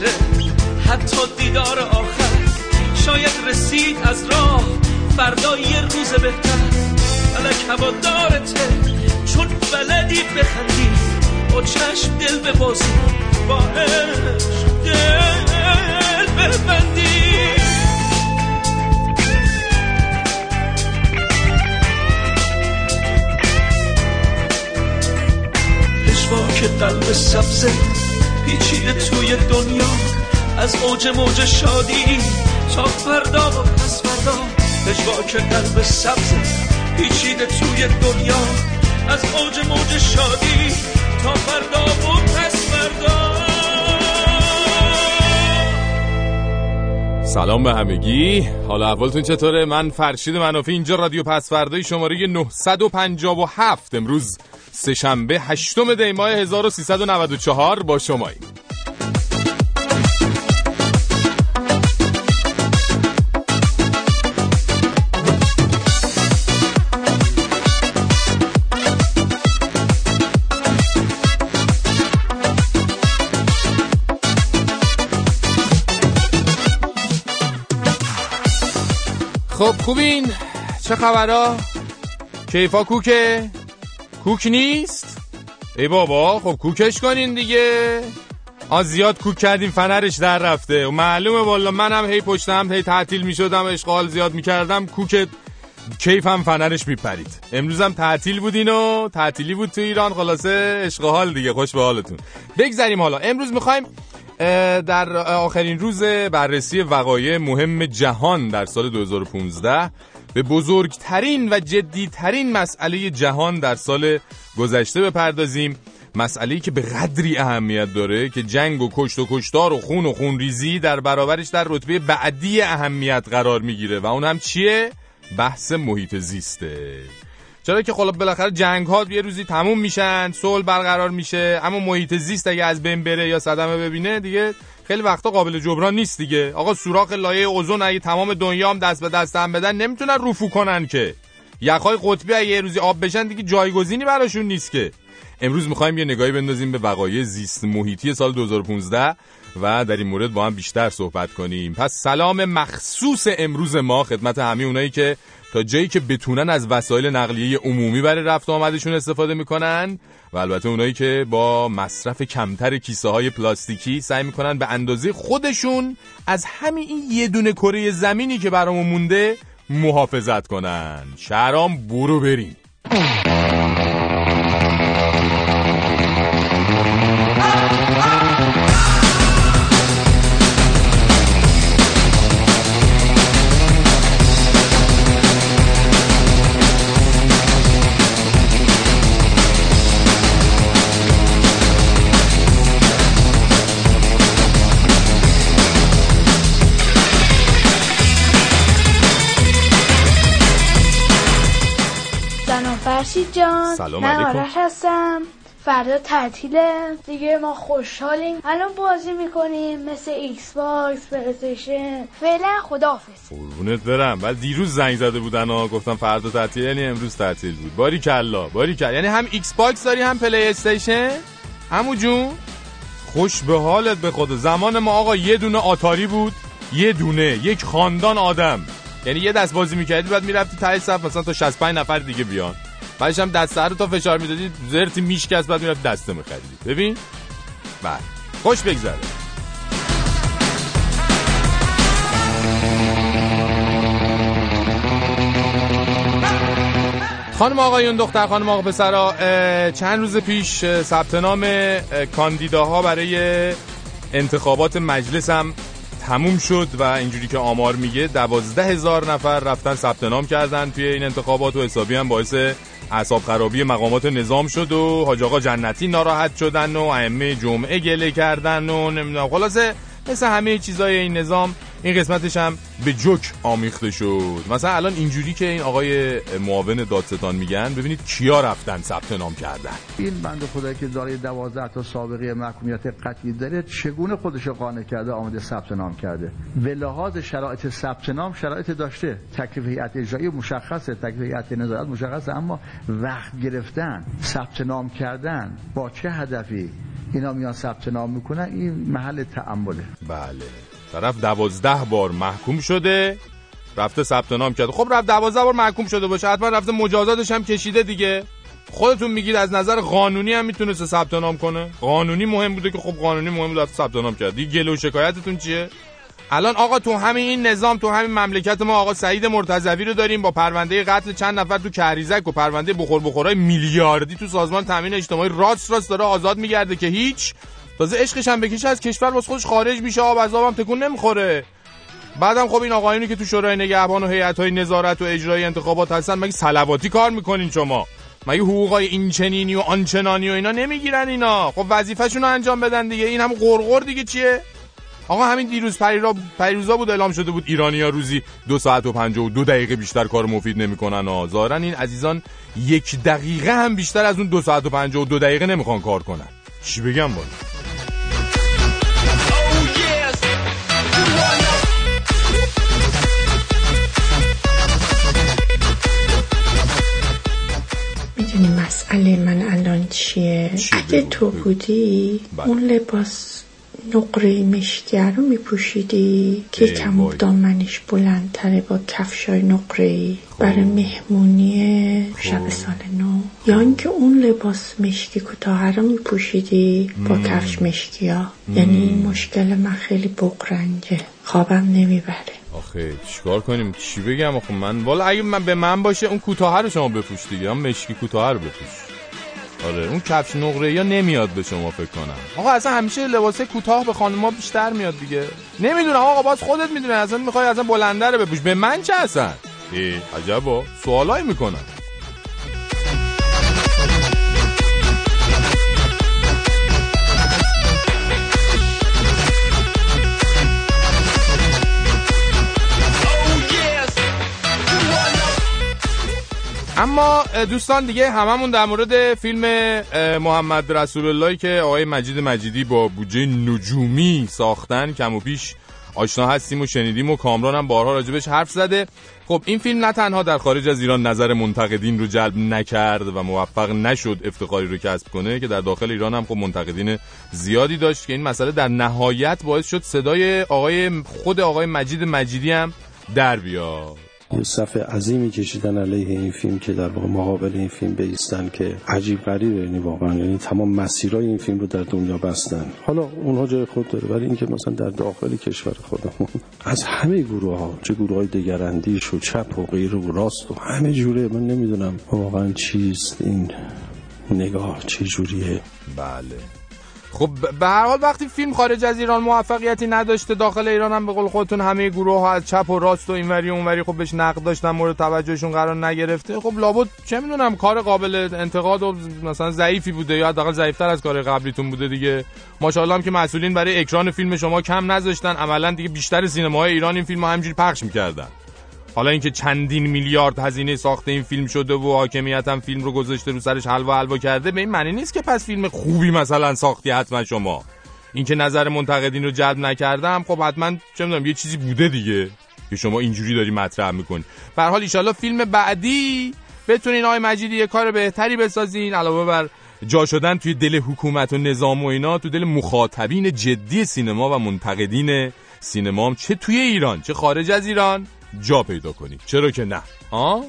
باشه حتی دیدار آخر شاید رسید از راه فردا یه روز بهتر. فلک هوا دارته چون بلدی بخندی با چشم دل ببازی با دل ببندی. که قلب سبزه پیچیده توی دنیا. از اوج موج شادی تا فردا و پس فردا. که قلب سبزه پیچیده توی دنیا. از اوج موج شادی تا فردا و پس فردا. سلام به همگی. حالا اولتون چطوره؟ من فرشید منافی اینجا رادیو پس فردای شماره 957 امروز سهشنبه هشتم دی ماه 1394 با شمایی. خب خوبین؟ چه خبرها کیفا کوکه؟ کوک نیست؟ ای بابا خب کوکش کنین دیگه. آ زیاد کوک کردیم فنرش در رفته. و معلومه والا منم هی پشتم هی تعطیل می شدم اشغال زیاد می کردم کوک کیفم فنرش میپرید. امروزم تعطیل بودین و تعطیلی بود تو ایران. خلاصه اشغال دیگه. خوش به حالتون. بگذریم حالا. امروز می‌خوایم در آخرین روز بررسی وقایع مهم جهان در سال 2015 به بزرگترین و جدیترین مسئله جهان در سال گذشته بپردازیم مسئله که به قدری اهمیت داره که جنگ و کشت و کشتار و خون و خونریزی در برابرش در رتبه بعدی اهمیت قرار می‌گیره و اون هم چیه؟ بحث محیط زیسته چرا که خب بالاخره جنگ ها یه روزی تموم میشن صلح برقرار میشه اما محیط زیست اگه از بین بره یا صدمه ببینه دیگه خیلی وقتا قابل جبران نیست دیگه. آقا سوراخ لایه اوزون اگه تمام دنیا هم دست به دست هم بدن نمی‌تونن رفو کنن که. یخهای قطبی اگه یه روزی آب بشن دیگه جایگزینی براشون نیست که. امروز می‌خوایم یه نگاهی بندازیم به وقایع زیست محیطی سال 2015 و در این مورد با هم بیشتر صحبت کنیم. پس سلام مخصوص امروز ما خدمت همه اونایی که تا جایی که بتونن از وسایل نقلیه عمومی برای رفت آمدشون استفاده می‌کنن. و البته اونایی که با مصرف کمتر کیسه های پلاستیکی سعی می‌کنن به اندازه خودشون از همین این یه دونه کره زمینی که برامون مونده محافظت کنن. شهرام برو بریم. فرشید جان. سلام من علیکم. آرش هستم. فردا تعطیله. دیگه ما خوشحالیم. الان بازی می‌کنیم. مثل Xbox PlayStation فعلا خداحافظ. قربونت برم. ولی دیروز زنگ زده بودن و گفتم فردا تعطیل یعنی امروز تعطیل بود. باریکلا باریکلا یعنی هم Xbox داری هم PlayStation عمو جون خوش به حالت به خود زمان ما آقا یه دونه آتاری بود یه دونه. یک خاندان آدم. یعنی یه دست بازی می‌کردی بعد می‌رفتی ته صف مثلا تا 65 نفر دیگه بیان. بعدش هم دسته رو تا فشار می‌دادی زرتی میشکست بعد می‌رفت دسته میخریدی ببین؟ بله. خوش بگذره. خانم آقایون دختر خانم آقا پسرا چند روز پیش ثبت نام کاندیداها برای انتخابات مجلس هم تموم شد و اینجوری که آمار میگه دوازده هزار نفر رفتن ثبت نام کردن توی این انتخابات و حسابی هم باعث اعصاب خرابی مقامات نظام شد و حاج آقا جنتی ناراحت شدن و ائمه جمعه گله کردن و نمی‌دونم. خلاصه مثل همه چیزای این نظام این قسمتش هم به جوک آمیخته شد. مثلا الان اینجوری که این آقای معاون دادستان میگن ببینید کیا رفتن ثبت نام کردن. این بند خدایی که داره 12 تا سابقه محکومیت قطعی داره چگونه خودش قانع کرده آمده ثبت نام کرده؟ به لحاظ شرایط ثبت نام شرایط داشته. تکلیف هیئت اجرایی مشخصه تکلیف هیئت نظارت مشخصه اما وقت گرفتن ثبت نام کردن با چه هدفی؟ اینا میان ثبت نام می‌کنن این محل تعمله بله. طرف دوازده بار محکوم شده رفته ثبت نام کرده. خب رفت دوازده بار محکوم شده باشه حتما رفته مجازاتش هم کشیده دیگه. خودتون میگید از نظر قانونی هم می‌تونست ثبت نام کنه؟ قانونی مهم بوده که خب قانونی مهم بوده ثبت نام کرد. دیگه گله و شکایتتون چیه؟ الان آقا تو همین این نظام تو همین مملکت ما آقا سعید مرتضوی رو داریم با پرونده قتل چند نفر تو کریزک و پرونده بخور بخورای میلیاردی تو سازمان تامین اجتماعی راست راست داره آزاد میگرده که هیچ. تازه عشقش هم بکشه از کشور واسه خودش خارج میشه آب از آبم تکون نمی‌خوره. بعدم خب این آقایونی که تو شورای نگهبان و هیئت‌های نظارت و اجرای انتخابات هستن مگه صلواتی کار می‌کنین شما؟ مگه حقوقای این چنینی و آنچنانی و اینا نمی‌گیرن اینا؟ خب وظیفه‌شون رو انجام بدن دیگه این هم قرقر دیگه چیه؟ آقا همین دیروز پریرا پریروزا بود اعلام شده بود ایرانیا روزی دو ساعت و پنج و دو دقیقه بیشتر کار مفید نمی‌کنن. آزارن. این عزیزان یک دقیقه هم بیشتر از اون دو ساعت و پنج و دو دقیقه نمی‌خوان کار کنن. چی بگم می‌دونی مسئله من الان چیه؟ اگه تو بودی؟ بله. اون لباس نقره مشکیه رو میپوشیدی که کم دامنش بلندتره با کفشای نقره ای برای مهمونی شب سال نو. یا اینکه اون لباس مشکی کوتاه رو میپوشیدی با کفش مشکیا یعنی این مشکل من خیلی بقرنجه خوابم نمی‌بره. آخه چیکار کنیم؟ چی بگم؟ آخه من والا اگه من به من باشه اون کوتاه رو شما بپوش دیگه. هم مشکی کوتاه رو بپوش. آره اون کفش نقره یا نمیاد به شما فکر کنم. آقا اصلا همیشه لباس کوتاه به خانم‌ها بیشتر میاد دیگه. نمی‌دونم آقا باز خودت می‌دونی اصلا می‌خوای اصلا بلنده رو بپوش. به من چه اصلا؟ ای عجبا. سوالایی می‌کنم. اما دوستان دیگه هممون در مورد فیلم محمد رسول اللهی که آقای مجید مجیدی با بودجه نجومی ساختن کم و پیش آشنا هستیم و شنیدیم و کامران هم بارها راجبش حرف زده. خب این فیلم نه تنها در خارج از ایران نظر منتقدین رو جلب نکرد و موفق نشد افتخاری رو کسب کنه که در داخل ایران هم خب منتقدین زیادی داشت که این مسئله در نهایت باعث شد صدای آقای خود آقای مجید مجیدی هم در بیاد. صف عظیمی کشیدن علیه این فیلم که در واقع مقابل این فیلم بیستن که عجیب غریبه یعنی واقعا یعنی تمام مسیرهای این فیلم رو در دنیا بستن. حالا اونها جای خود داره ولی اینکه مثلا در داخل کشور خودمون از همه گروه ها چه گروه های دگراندیش و چپ و غیر و راست و همه جوره من نمی‌دونم واقعا چیست این نگاه چه جوریه. بله. خب به هر حال وقتی فیلم خارج از ایران موفقیتی نداشته داخل ایران هم به قول خودتون همه گروه ها از چپ و راست و اینوری اونوری خب بهش نقد داشتن مورد توجهشون قرار نگرفته. خب لابد چه می‌دونم کار قابل انتقاد و مثلا ضعیفی بوده یا حداقل ضعیفتر از کار قبلیتون بوده دیگه. ماشاءالله هم که مسئولین برای اکران فیلم شما کم نذاشتن. عملا دیگه بیشتر سینماهای ایران این فیلم همینجوری پخش می‌کردن. حالا اینکه چندین میلیارد هزینه ساخته این فیلم شده و حاکمیت هم فیلم رو گذاشته رو سرش حلوا حلوا کرده به این معنی نیست که پس فیلم خوبی مثلا ساختی حتما شما. اینکه نظر منتقدین رو جلب نکردم خب حتما چه می‌دونم یه چیزی بوده دیگه که شما اینجوری داری مطرح می‌کنی. به حال ان فیلم بعدی بتونین آقای مجیدی یه کار بهتری بسازین علاوه بر جا شدن توی دل حکومت و نظام و اینا تو دل مخاطبین جدی سینما و منتقدین سینما چه توی ایران چه خارج از ایران. جا پیدا کنید چرا که نه. ها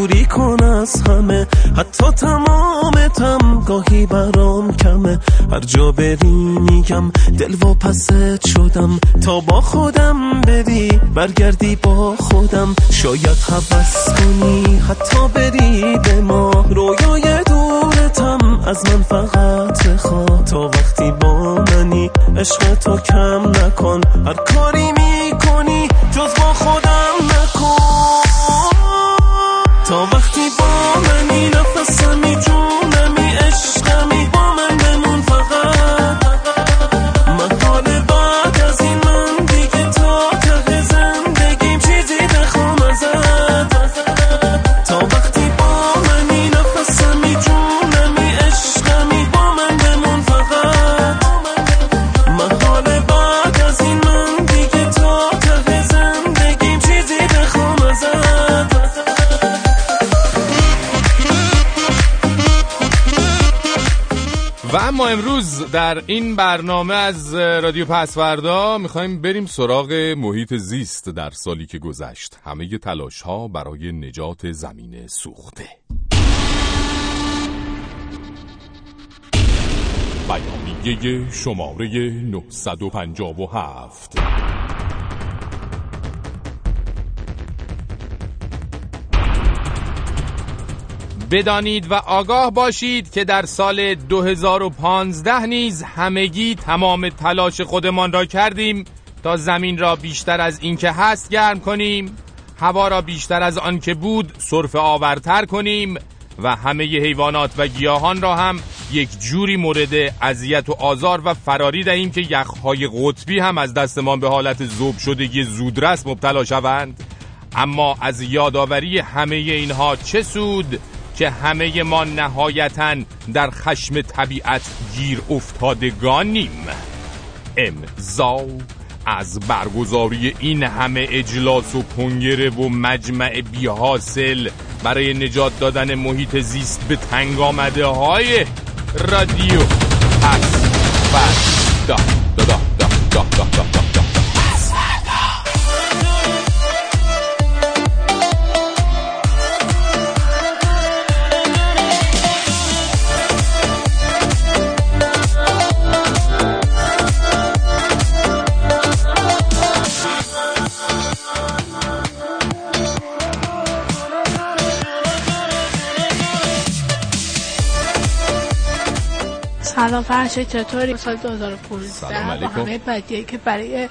دوری کن از همه. حتی تمامتم گاهی برام کمه. هر جا بری میگم دل و پست شدم. تا با خودم بری برگردی با خودم. شاید حوض کنی حتی بری به ما. رویای دورتم از من فقط خواه تا وقتی با منی عشق تو کم نکن. هر کاری می‌کنی جز با خودم نکن. تا وقتی با منی نفسمی در این برنامه از رادیو پسوردا می‌خوایم بریم سراغ محیط زیست در سالی که گذشت. همه تلاش ها برای نجات زمین سوخته. بیانیه شماره 957 بدانید و آگاه باشید که در سال 2015 نیز همگی تمام تلاش خودمان را کردیم تا زمین را بیشتر از اینکه هست گرم کنیم هوا را بیشتر از آن که بود صرف آورتر کنیم و همه حیوانات و گیاهان را هم یک جوری مورد اذیت و آزار و فراری دهیم که یخهای قطبی هم از دستمان به حالت زوب شدگی زودرس مبتلا شوند. اما از یادآوری همه اینها چه سود؟ که همه ما نهایتا در خشم طبیعت گیر افتادگانیم. امضا از برگزاری این همه اجلاس و کنگره و مجمع بی حاصل برای نجات دادن محیط زیست به تنگ آمده های رادیو. پس پس دا دا دا دا دا دا دا سلام فرشای چطوری؟ سال 2015 با همه بدیه که برای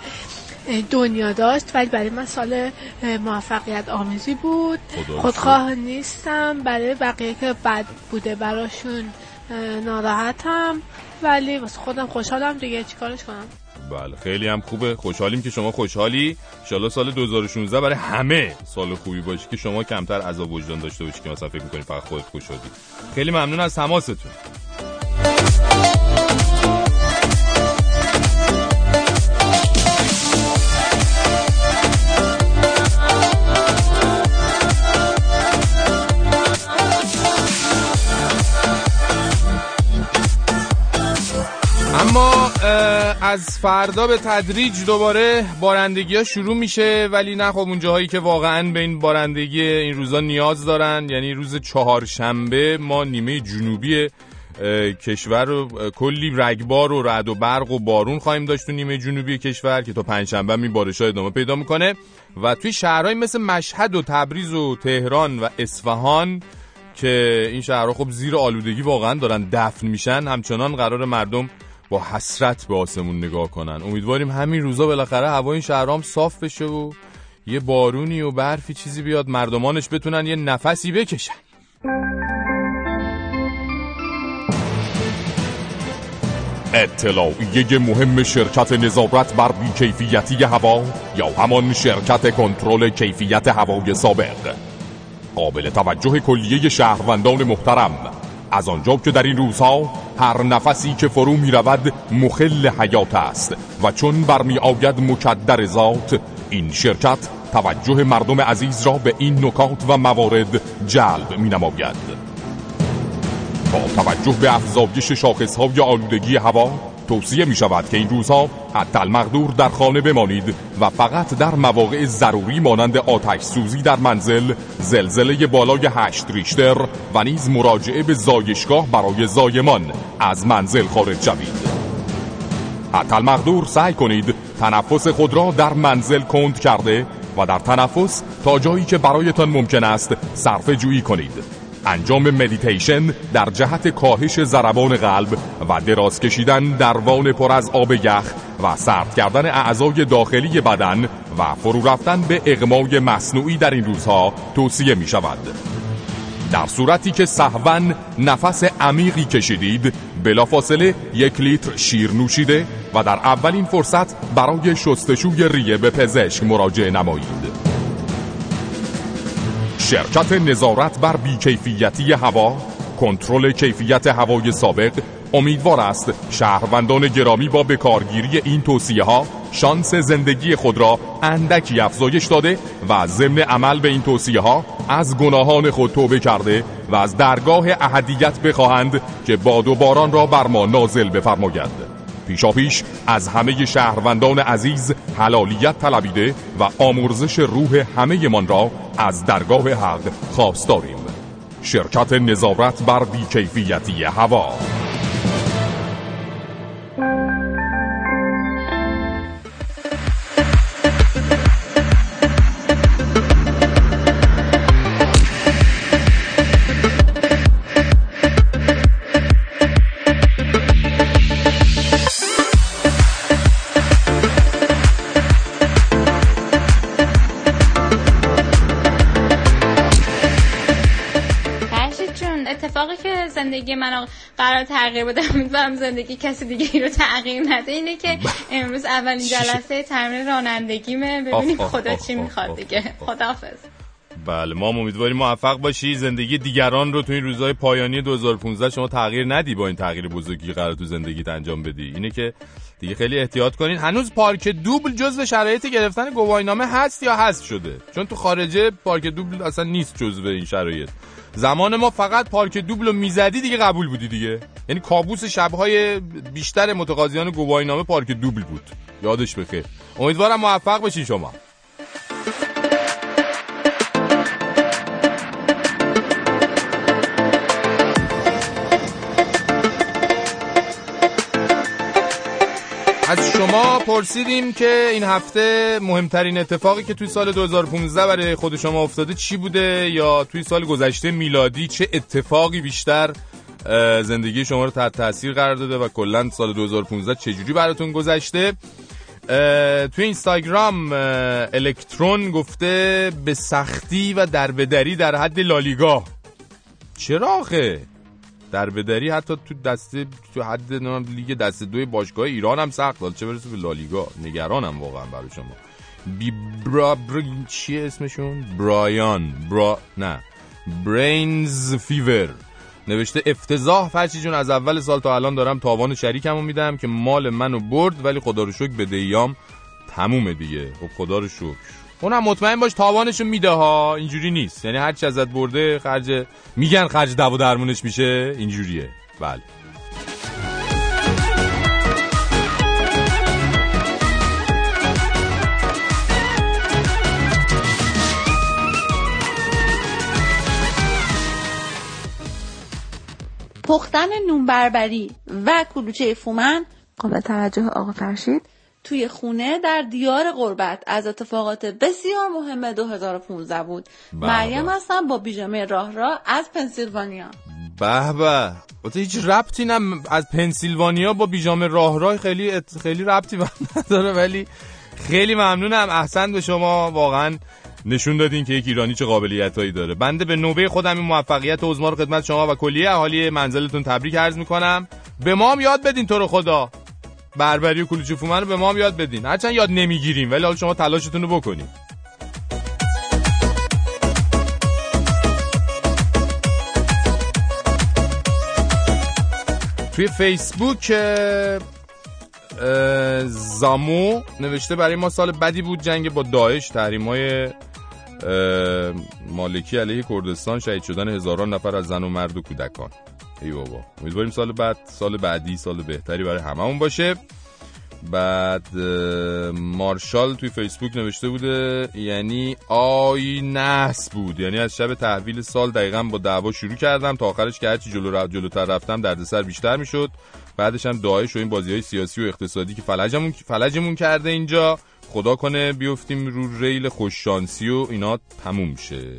دنیا داشت ولی برای من سال موفقیت آمیزی بود. خودخواه نیستم برای بقیه که بد بوده براشون ناراحتم. ولی واسه خودم خوشحالم دیگه چیکارش کنم؟ بله خیلی هم خوبه. خوشحالیم که شما خوشحالی. ان سال 2016 برای همه سال خوبی باشه که شما کمتر عذاب وجدان داشته باشی که مثلا فکر می‌کنی فقط خودت خوشحالی. خیلی ممنون از تماستون. از فردا به تدریج دوباره بارندگی ها شروع میشه ولی نه خب اون که واقعا به این بارندگی این روزا نیاز دارن. یعنی روز چهارشنبه ما نیمه جنوبی کشور رو کلی رگبار و رعد و برق و بارون خواهیم داشت تو نیمه جنوبی کشور که تا پنجشنبه می بارش ادامه پیدا می‌کنه. و توی شهرهای مثل مشهد و تبریز و تهران و اصفهان که این شهرها خب زیر آلودگی واقعا دارن دفن میشن همچنان قرار مردم با حسرت به آسمون نگاه کنن. امیدواریم همین روزا بالاخره هوا این شهرام صاف بشه و یه بارونی و برفی چیزی بیاد مردمانش بتونن یه نفسی بکشن. اطلاعیه مهم شرکت نظارت بر بیکیفیتی هوا یا همان شرکت کنترل کیفیت هوای سابق. قابل توجه کلیه شهروندان محترم. از آنجا که در این روزها هر نفسی که فرو می رود مخل حیات است و چون برمی آید مکدر ذات این شرکت توجه مردم عزیز را به این نکات و موارد جلب می نماید. با توجه به افزایش شاخصهای آلودگی هوا توصیه می شود که این روزها حتی المقدور در خانه بمانید و فقط در مواقع ضروری مانند آتش سوزی در منزل زلزله بالای هشت ریشتر و نیز مراجعه به زایشگاه برای زایمان از منزل خارج شوید. حتی المقدور سعی کنید تنفس خود را در منزل کند کرده و در تنفس تا جایی که برایتان ممکن است صرف جویی کنید. انجام مدیتیشن در جهت کاهش ضربان قلب و دراز کشیدن در وان پر از آب یخ و سرد کردن اعضای داخلی بدن و فرو رفتن به اغمای مصنوعی در این روزها توصیه می شود. در صورتی که سهواً نفس عمیقی کشیدید بلافاصله یک لیتر شیر نوشیده و در اولین فرصت برای شستشوی ریه به پزشک مراجعه نمایید. شرکت نظارت بر بیکیفیتی هوا کنترل کیفیت هوای سابق امیدوار است شهروندان گرامی با بکارگیری این توصیه ها شانس زندگی خود را اندکی افزایش داده و ضمن عمل به این توصیه ها از گناهان خود توبه کرده و از درگاه اهدیت بخواهند که باد و باران را بر ما نازل بفرماید. پیشا پیش از همه شهروندان عزیز حلالیت طلبیده و آمرزش روح همه من را از درگاه حق خواستاریم. شرکت نظارت بر بیکیفیتی هوا. من قرار تغییر بده. امیدوارم زندگی کسی دیگه رو تغییر نده. اینه که بله. امروز اولین جلسه تمرین رانندگیمه. ببینیم خدا چی می‌خواد دیگه. خداحافظ. بله ما امیدواریم موفق باشی. زندگی دیگران رو تو این روزهای پایانی 2015 شما تغییر ندی با این تغییر بزرگی قرار تو زندگیت انجام بدی. اینه که دیگه خیلی احتیاط کنین. هنوز پارک دوبل جزو شرایط گرفتن گواهینامه هست یا هست شده؟ چون تو خارجه پارک دوبل اصلا نیست جزو این شرایط. زمان ما فقط پارک دوبل رو می‌زدی دیگه قبول بودی دیگه. یعنی کابوس شبهای بیشتر متقاضیان گواهینامه پارک دوبل بود. یادش بخیر. امیدوارم موفق بشین شما. از شما پرسیدیم که این هفته مهمترین اتفاقی که توی سال 2015 برای خود شما افتاده چی بوده؟ یا توی سال گذشته میلادی چه اتفاقی بیشتر زندگی شما رو تحت تاثیر قرار داده و کلا سال 2015 چجوری براتون گذشته؟ توی اینستاگرام الکترون گفته به سختی و دربدری در حد لالیگا. چرا در بدری حتی تو دسته تو حد لیگ دسته دوی باشگاه ایران هم سخت. داد چه برسه به لالیگا نگرانم واقعا برای شما. بی برا بر... چیه اسمشون؟ برایان. برا نه. برینز فیور. نوشته افتضاح فرچی جون از اول سال تا الان دارم تاوان شریکمو میدم که مال منو برد ولی خدا رو شکر بدهیام تمومه دیگه. خب خدا رو شکر. اونم مطمئن باش تاوانشو میده ها. اینجوری نیست. یعنی هر چی ازت برده خرج میگن خرج دو درمونش میشه. اینجوریه. بله. پختن نون بربری و کلوچه فومن. قابل توجه آقا فرشید توی خونه در دیار قربت از اتفاقات بسیار مهم 2015 بود. مریم هستم با بیژامه راه را از پنسیلوانیا. به به. هیچ ربطی نم از پنسیلوانیا با بیژامه راه راه خیلی خیلی ربطی نداره ولی خیلی ممنونم. احسن به شما. واقعا نشون دادین که یک ایرانی چه قابلیتایی داره. بنده به نوبه خودم این موفقیت رو خدمت شما و کلیه اهالی منزلتون تبریک عرض می‌کنم. به ما هم یاد بدین تو رو خدا. بربری و کلوچه رو به ما هم یاد بدین. هرچند یاد نمی‌گیریم ولی حالا شما تلاشتون رو بکنین توی فیسبوک زامو نوشته برای ما سال بدی بود جنگ با داعش تحریم های مالکی علیه کردستان شهید شدن هزاران نفر از زن و مرد و کودکان. ای بابا. امیدواریم سال بعد سال بعدی سال بهتری برای هممون باشه. بعد مارشال توی فیسبوک نوشته بوده یعنی آی نحس بود. یعنی از شب تحویل سال دقیقا با دعوا شروع کردم. تا آخرش که هرچی جلو رفت جلوتر رفتم دردسر بیشتر می‌شد. بعدش هم داعش و این بازی های سیاسی و اقتصادی که فلجمون, فلجمون کرده اینجا. خدا کنه بیفتیم رو ریل خوششانسی و اینا تموم شه.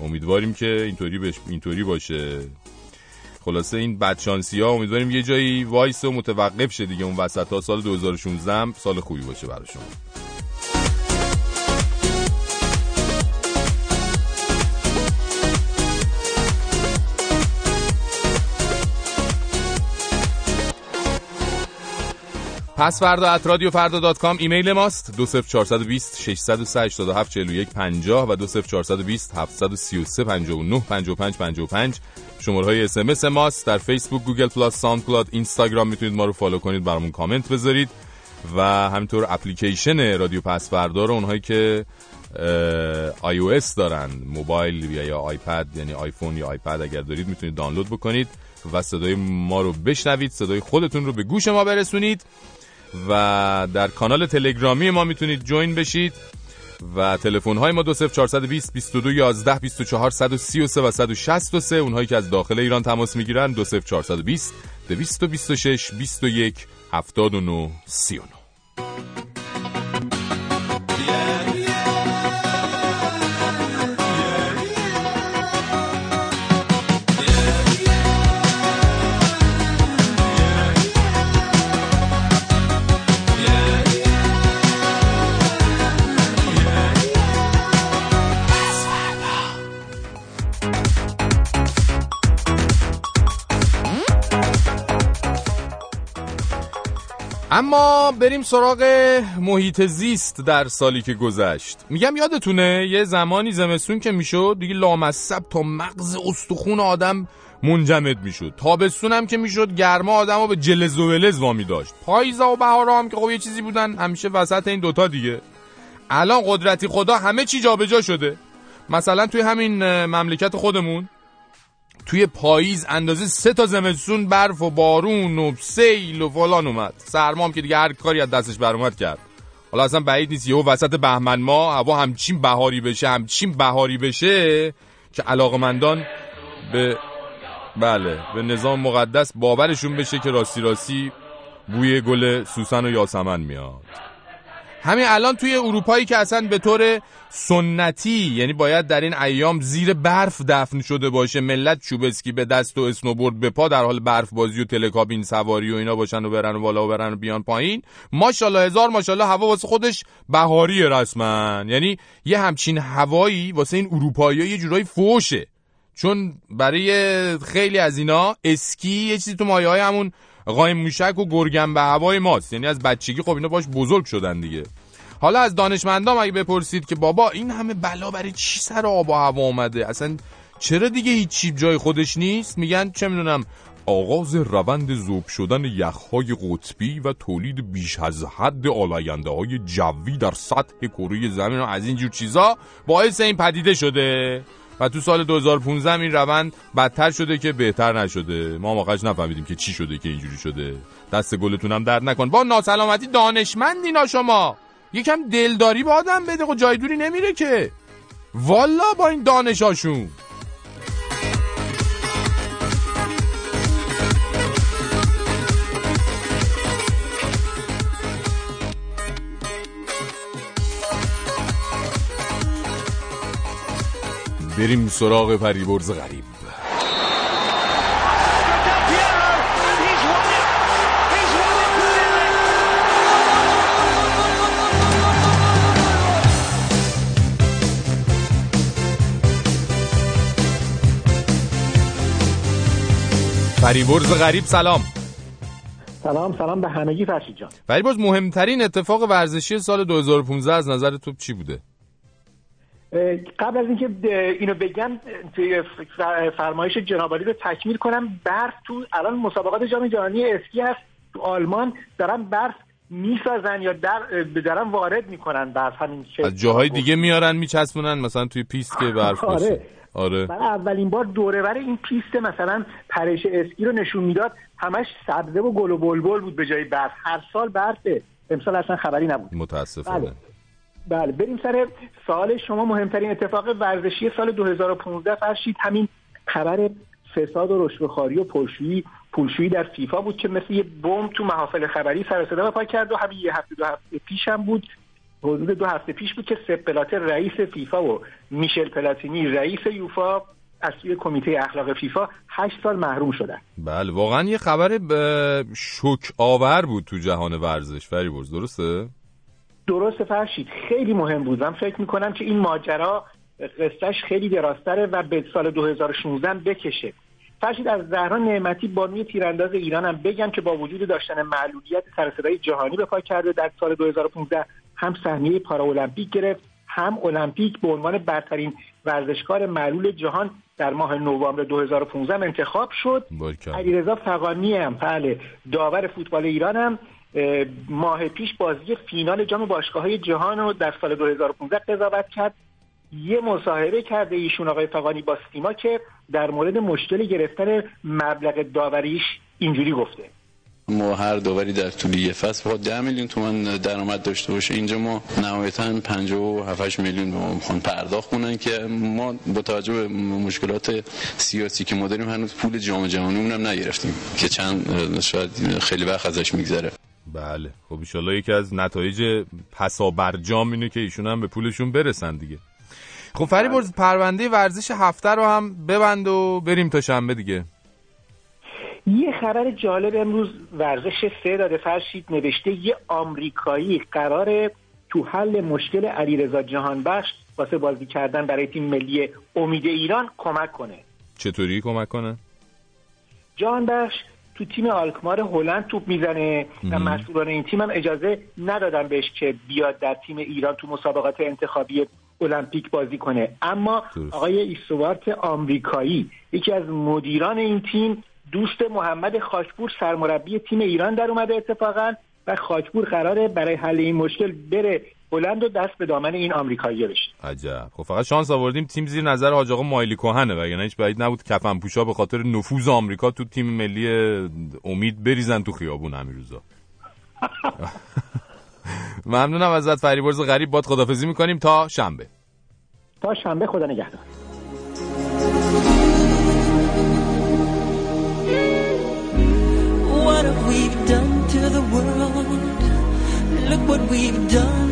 امیدواریم که اینطوری بش... اینطوری باشه. خلاصه این بدشانسی ها امیدواریم یه جایی وایسه و متوقف شه دیگه اون وسط ها سال 2016 سال خوبی باشه برای شما. پس فردا at رادیو فردا dot com ایمیل ماست 20420 687 41 50 و 20420 733 59 55 55 شماره های SMS ماست. در فیسبوک Google Plus SoundCloud اینستاگرام می‌تونید ما رو follow کنید برامون کامنت بذارید. و همینطور اپلیکیشن رادیو پس فردا رو اونهایی که iOS دارن موبایل یا آیپد یعنی آیفون یا آیپد اگر دارید می‌تونید دانلود بکنید و صدای ما رو بشنوید صدای خودتون رو به گوش ما برسونید. و در کانال تلگرامی ما می‌تونید join بشید و تلفن های ما 20420 22 11 24 133 و 163 اونهایی که از داخل ایران تماس می‌گیرن 20420 226 21 79 39 اما بریم سراغ محیط زیست در سالی که گذشت. میگم یادتونه یه زمانی زمستون که می‌شد دیگه لامصب تا مغز استخون آدم منجمد می‌شد. تابستون هم که می‌شد گرما آدم رو به جلز و ولز وامی داشت پاییزا و بهارا هم که خب یه چیزی بودن همیشه وسط این دوتا دیگه. الان قدرتی خدا همه چی جابجا شده. مثلا توی همین مملکت خودمون توی پاییز اندازه سه تا زمستون برف و بارون و سیل و فلان اومد. سرمام که دیگه هر کاری از دستش برآمد کرد. حالا اصلا بعید نیست یهو وسط بهمن ما هوا همچین بهاری بشه همچین بهاری بشه که علاقمندان به بله به نظام مقدس باورشون بشه که راستی راستی بوی گل سوسن و یاسمن میاد. همین الان توی اروپایی که اصلا به طور سنتی یعنی باید در این ایام زیر برف دفن شده باشه ملت چوبسکی به دست و اسنوبورد به پا در حال برف بازی و تلکابین سواری و اینا باشن و برن و بالا و برن و بیان پایین. ماشاءالله هزار ماشاءالله هوا واسه خودش بهاری رسما. یعنی یه همچین هوایی واسه این اروپایی یه جورایی فوشه. چون برای خیلی از اینا اسکی یه چیزی تو مایه های همون قایم موشک و گرگن به هوای ماست. یعنی از بچگی خب اینا باش بزرگ شدن دیگه. حالا از دانشمندام اگه بپرسید که بابا این همه بلا برای چی سر آب و هوا آمده اصلا چرا دیگه هیچ چیب جای خودش نیست؟ میگن چه می‌دونم آغاز روند زوب شدن یخهای قطبی و تولید بیش از حد آلاینده های جوی در سطح کره زمین و از اینجور چیزا باعث این پدیده شده. و تو سال 2015 این روند بدتر شده که بهتر نشده. ما موقعش نفهمیدیم که چی شده که اینجوری شده. دست گلتونم درد نکن. با ناسلامتی دانشمندی نا شما. یکم دلداری با آدم بده و جای دوری نمیره که. والا با این دانشاشون. بریم سراغ پریبرز غریب. فریبرز غریب سلام. سلام سلام به همگی فرشید جان. فریبرز مهمترین اتفاق ورزشی سال 2015 از نظر تو چی بوده؟ قبل از اینکه اینو بگم توی فرمایش جنابالی رو تکمیل کنم برف تو الان مسابقات جام جهانی اسکی هست تو آلمان دارن برف می‌سازن یا در دارن وارد می‌کنن برف همین از جاهای دیگه میارن میچسبونن مثلا توی پیست که برف آره. باشه. آره. برای اولین بار دوره این پیست مثلا پرش اسکی رو نشون می‌داد. همش سبزه و گل و بلبل بود به جای برف. هر سال برفه. امسال اصلا خبری نبود. متاسفانه. بله. بله بریم سر سال شما. مهمترین اتفاق ورزشی سال 2015 فرشید. همین خبر فساد و رشوه‌خواری و پرشویی پولشویی در فیفا بود که مثل یه بمب تو محافل خبری سر صدا پا کرد و همین یه هفته دو هفته پیش هم بود حدود دو هفته پیش بود که سپ رئیس فیفا و میشل پلاتینی رئیس یوفا از سوی کمیته اخلاق فیفا هشت سال محروم شدن. بله واقعا یه خبر شک آور بود تو جهان ورزش. فریبرز درسته؟ درست فرشید. خیلی مهم بود. من فکر می‌کنم که این ماجرا قصهش خیلی دراستره و به سال 2016 بکشه. فرشید از زهران نعمتی بانوی تیرانداز ایران هم بگم که با وجود داشتن معلولیت سر جهانی به پا کرده در سال 2015 هم سهمیه المپیک گرفت هم المپیک به عنوان برترین ورزشکار معلول جهان در ماه نوامبر 2015 انتخاب شد. علیرضا فقانی هم بله داور فوتبال ایران هم ماه پیش بازی فینال جام باشگاه های جهان رو در سال 2015 قضاوت کرد. یه مصاحبه کرده ایشون آقای فقانی با سیما که در مورد مشکل گرفتن مبلغ داوریش اینجوری گفته. ما هر داوری در طول یه فصل با 10 میلیون تومان درآمد داشته باشه. اینجا ما نهایتا 57 میلیون به ما می‌خوان پرداخت کنن که ما با توجه به مشکلات سیاسی که ما داریم هنوز پول جام جهانی اونم نگرفتیم که چند شاید خیلی وقت ازش میگذره. بله. خب ان یکی از نتایج پسا برجام اینه که ایشون هم به پولشون برسن دیگه. خب فری برز پرونده ورزش هفته رو هم ببند و بریم تا شنبه دیگه. یه خبر جالب امروز ورزش سه داده فرشید نوشته یه آمریکایی قرار تو حل مشکل علیرضا جهانبخش واسه بازی کردن برای تیم ملی امید ایران کمک کنه. چطوری کمک کنه؟ جهانبخش تو تیم آلکمار هلند توپ می‌زنه و مسئولان این تیم هم اجازه ندادن بهش که بیاد در تیم ایران تو مسابقات انتخابی المپیک بازی کنه. اما آقای ایسوارت آمریکایی یکی از مدیران این تیم دوست محمد خاکپور سرمربی تیم ایران در اومده اتفاقا و خاکپور قراره برای حل این مشکل بره هلند و دست به دامن این آمریکایی بشه عجب. خب فقط شانس آوردیم تیم زیر نظر حاج آقا مایلی کوهنه وگرنه هیچ بعید نبود کفن پوشا به خاطر نفوذ آمریکا تو تیم ملی امید بریزن تو خیابون همین روزا ممنونم ازت فریبرز غریب. باد خدافزی می‌کنیم تا شنبه. تا شنبه. خدا نگهدار. What have we done to the world? Look what we've done.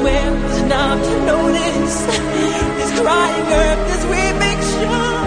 Did you ever stop to notice this crying earth as we make sure?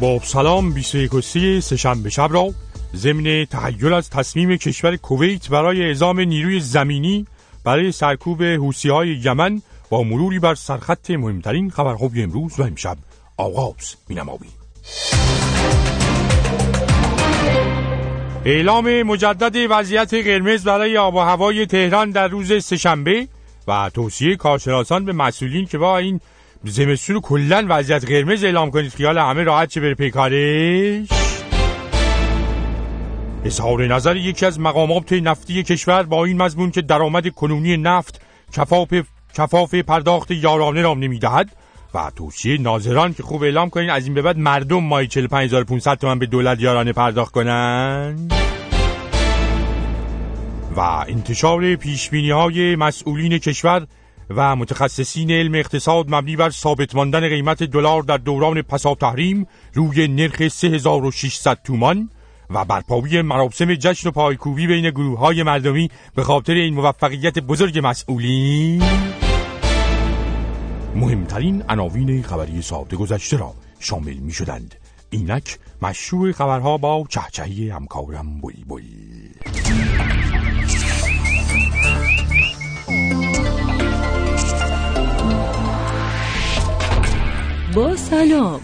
با سلام 21 سهشنبه شب را ضمن تحیل از تصمیم کشور کویت برای اعزام نیروی زمینی برای سرکوب حوسی های یمن با مروری بر سرخط مهمترین خبرهای امروز و امشب آغاز مینماییم اعلام مجدد وضعیت قرمز برای آب و هوای تهران در روز سهشنبه و توصیه کارشناسان به مسئولین که با این زمستون کلا وضعیت قرمز اعلام کنید. خیال همه راحت چه بره پیکارش؟ اظهار نظر یکی از مقامات نفتی کشور با این مضمون که درآمد کنونی نفت کفاف کفاف پرداخت یارانه را نمی‌دهد و توصیه ناظران که خوب اعلام کنین از این به بعد مردم مای 45500 تومن به دولت یارانه پرداخت کنند و انتشار پیش های مسئولین کشور و متخصصین علم اقتصاد مبنی بر ثابت ماندن قیمت دلار در دوران پسا تحریم روی نرخ 3600 تومان و برپایی مراسم جشن و پایکوبی بین گروه های مردمی به خاطر این موفقیت بزرگ مسئولین. مهمترین عناوین خبری ساعت گذشته را شامل می شدند اینک مشروع خبرها با چهچهی همکارم بوی. با سلام.